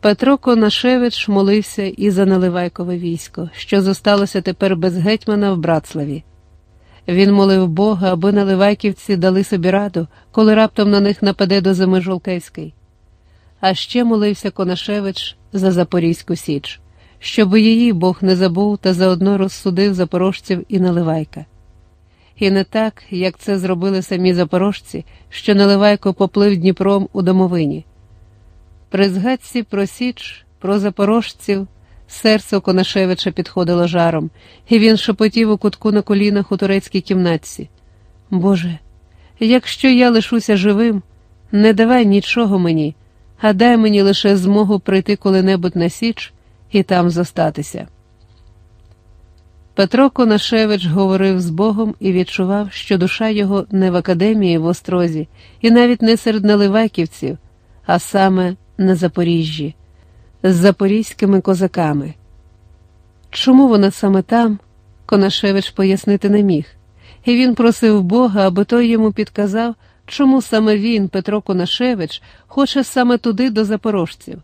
Петро Конашевич молився і за Наливайкове військо, що зосталося тепер без гетьмана в Братславі. Він молив Бога, аби наливайківці дали собі раду, коли раптом на них нападе до зими Жолкевський. А ще молився Конашевич за Запорізьку Січ, щоб її Бог не забув та заодно розсудив запорожців і Наливайка. І не так, як це зробили самі запорожці, що Наливайко поплив Дніпром у домовині. При згадці про Січ, про запорожців. Серце Конашевича підходило жаром, і він шепотів у кутку на колінах у турецькій кімнатці. Боже, якщо я лишуся живим, не давай нічого мені, а дай мені лише змогу прийти коли-небудь на Січ і там зостатися. Петро Конашевич говорив з Богом і відчував, що душа його не в академії в Острозі, і навіть не серед наливайківців, а саме на Запоріжжі з запорізькими козаками. Чому вона саме там, Конашевич пояснити не міг, і він просив Бога, аби той йому підказав, чому саме він, Петро Конашевич, хоче саме туди до запорожців.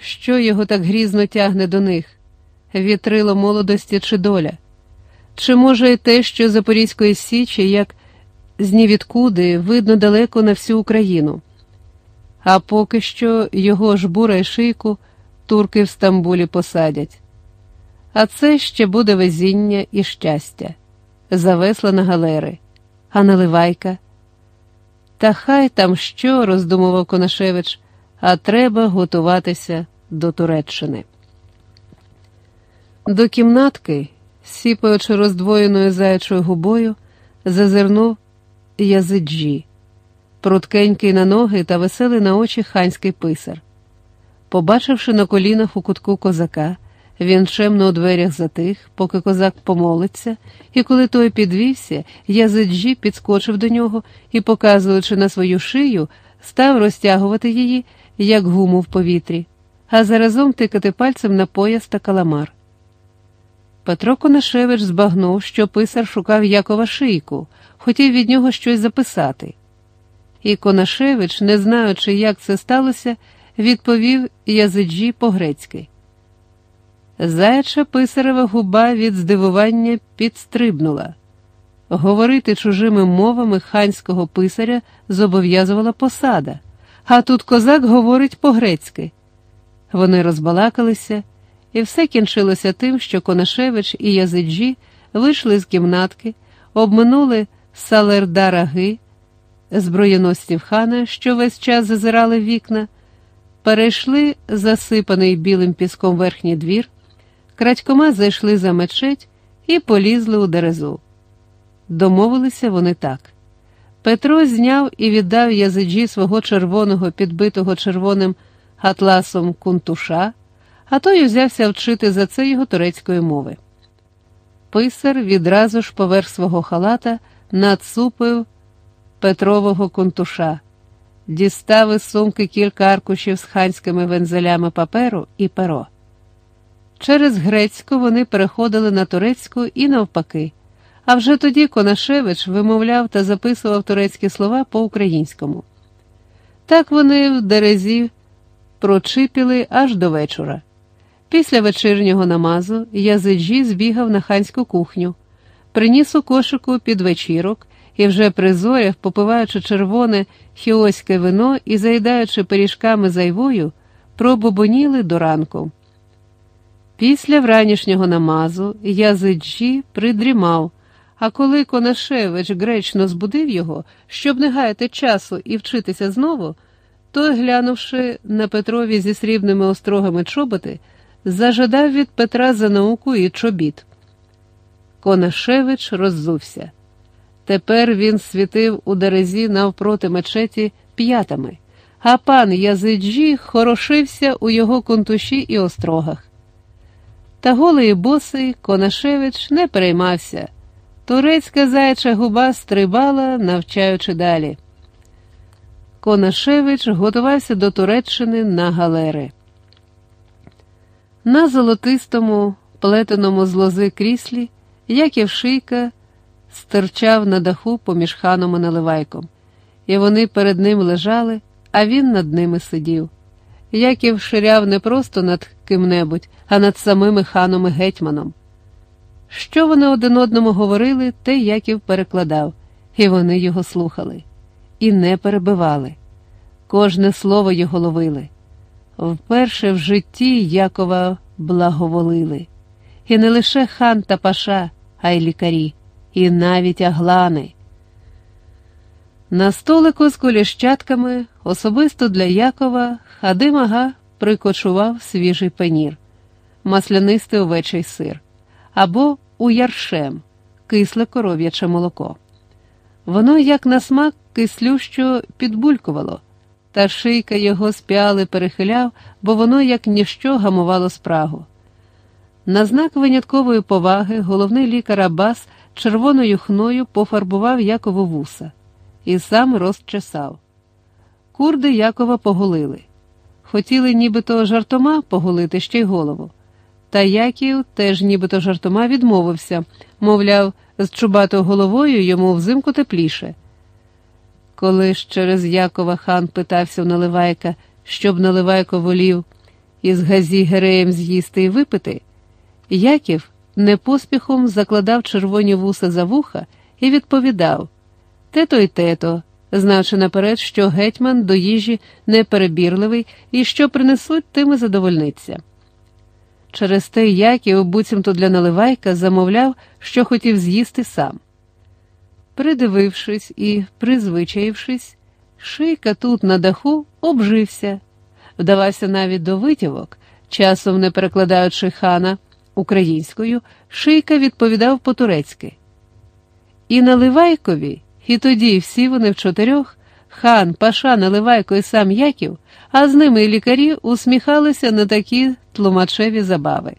Що його так грізно тягне до них? Вітрило молодості чи доля? Чи може й те, що Запорізької Січі, як з нівідкуди, видно далеко на всю Україну? А поки що його ж бура й шийку турки в Стамбулі посадять. А це ще буде везіння і щастя, завесла на галери, а наливайка. Та хай там що, роздумував Конашевич, а треба готуватися до Туреччини. До кімнатки, сіпаючи роздвоєною заячою губою, зазирнув Язиджі пруткенький на ноги та веселий на очі ханський писар. Побачивши на колінах у кутку козака, він чемно у дверях затих, поки козак помолиться, і коли той підвівся, язиджі підскочив до нього і, показуючи на свою шию, став розтягувати її, як гуму в повітрі, а заразом тикати пальцем на пояс та каламар. Петро Конашевич збагнув, що писар шукав Якова шийку, хотів від нього щось записати і Конашевич, не знаючи, як це сталося, відповів язиджі по-грецьки. Заяча писарева губа від здивування підстрибнула. Говорити чужими мовами ханського писаря зобов'язувала посада, а тут козак говорить по-грецьки. Вони розбалакалися, і все кінчилося тим, що Конашевич і Язиджі вийшли з кімнатки, обминули салердараги, зброєносців хана, що весь час зазирали в вікна, перейшли засипаний білим піском верхній двір, крадькома зайшли за мечеть і полізли у дерезу. Домовилися вони так. Петро зняв і віддав язиджі свого червоного, підбитого червоним атласом кунтуша, а той взявся вчити за це його турецької мови. Писар відразу ж поверх свого халата нацупив Петрового кунтуша, дістав із сумки кілька аркушів з ханськими вензелями паперу і перо. Через грецьку вони переходили на турецьку і навпаки, а вже тоді Конашевич вимовляв та записував турецькі слова по-українському. Так вони в дерезі прочипіли аж до вечора. Після вечірнього намазу Язиджі збігав на ханську кухню, приніс у кошику під вечірок і вже при зорях, попиваючи червоне хіоське вино і заїдаючи пиріжками зайвою, пробобоніли до ранку. Після вранішнього намазу Язиджі придрімав, а коли Конашевич гречно збудив його, щоб не гаяти часу і вчитися знову, той, глянувши на Петрові зі срібними острогами чоботи, зажадав від Петра за науку і чобіт. Конашевич роззувся. Тепер він світив у дерезі навпроти мечеті п'ятами, а пан Язиджі хорошився у його контуші і острогах. Та голий босий Конашевич не переймався. Турецька заяча губа стрибала, навчаючи далі. Конашевич готувався до Туреччини на галери. На золотистому, плетеному з лози кріслі, Яків Шийка стирчав на даху поміж ханом і наливайком, і вони перед ним лежали, а він над ними сидів. Яків ширяв не просто над ким-небудь, а над самими ханом і гетьманом. Що вони один одному говорили, те Яків перекладав, і вони його слухали, і не перебивали. Кожне слово його ловили. Вперше в житті Якова благоволили, і не лише хан та паша, а й лікарі, і навіть аглани. На столику з коліщатками особисто для Якова Хадим Ага прикочував свіжий пенір, маслянистий овечий сир або уяршем, кисле коров'яче молоко. Воно, як на смак, кислющо підбулькувало, та шийка його сп'яли перехиляв, бо воно, як ніщо, гамувало спрагу. На знак виняткової поваги головний лікар Абас червоною хною пофарбував Якову вуса і сам розчесав. Курди Якова поголили. Хотіли нібито жартома поголити ще й голову. Та Яків теж нібито жартома відмовився, мовляв, з чубатою головою йому взимку тепліше. Коли ж через Якова хан питався у Наливайка, щоб Наливайко волів із газі гереєм з'їсти і випити, Яків непоспіхом закладав червоні вуса за вуха і відповідав Тето й тето, знаючи наперед, що гетьман до їжі неперебірливий і що принесуть, тим і задовольниться. Через те Яків, буцімто для наливайка, замовляв, що хотів з'їсти сам. Придивившись і призвичаївшись, шийка тут на даху обжився, вдавався навіть до витівок, часом не перекладаючи хана українською, шийка відповідав по-турецьки. І наливайкові, і тоді всі вони в чотирьох хан, Паша, Наливайко і сам Яків, а з ними і лікарі усміхалися на такі тлумачеві забави.